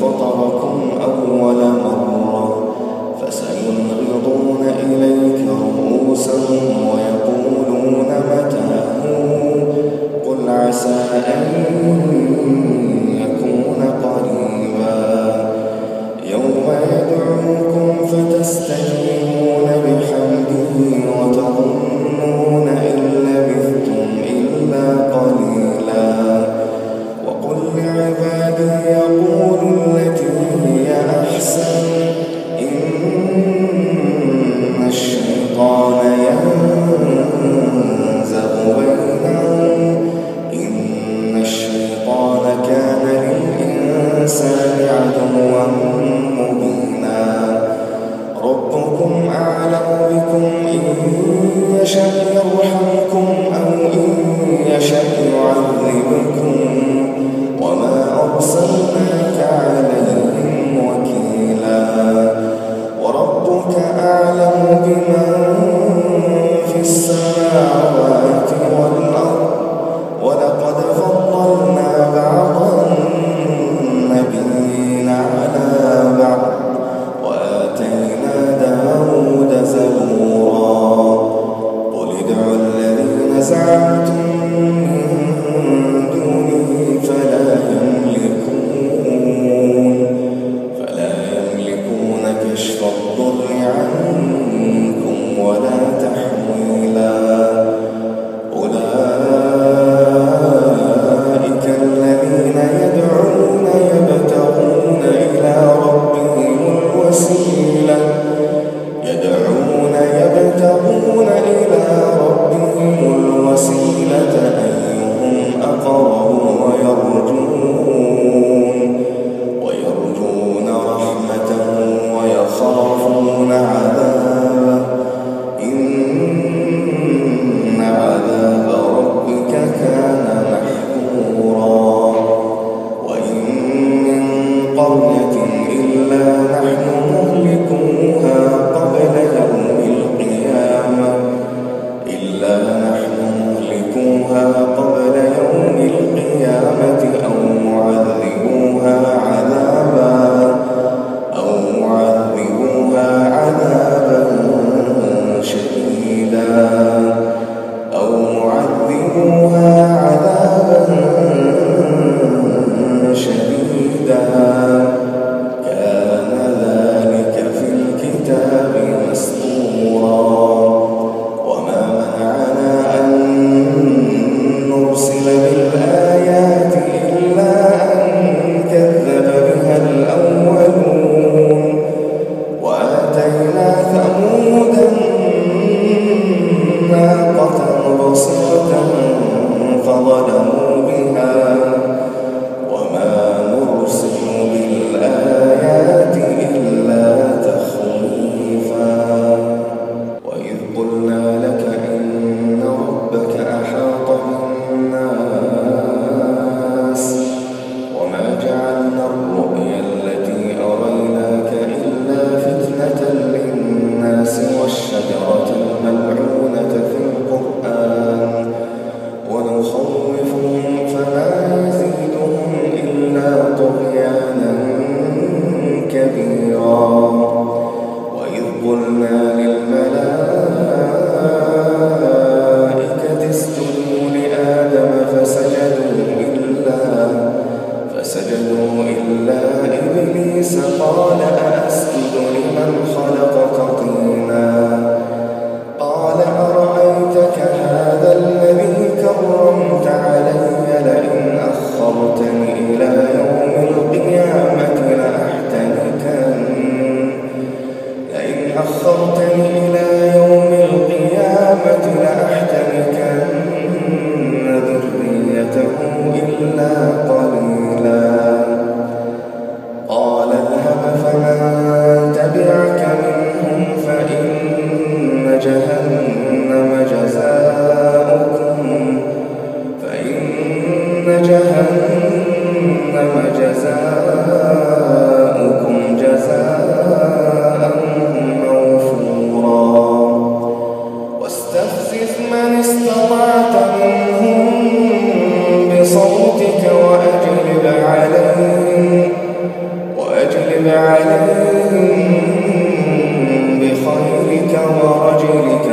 فطر يشأ يرحمكم أو إن يشأ يعذبكم وما أرسلناك عليهم وكيلا وربك أعلم بما uh, قال عليهم بخيرك ورجلك.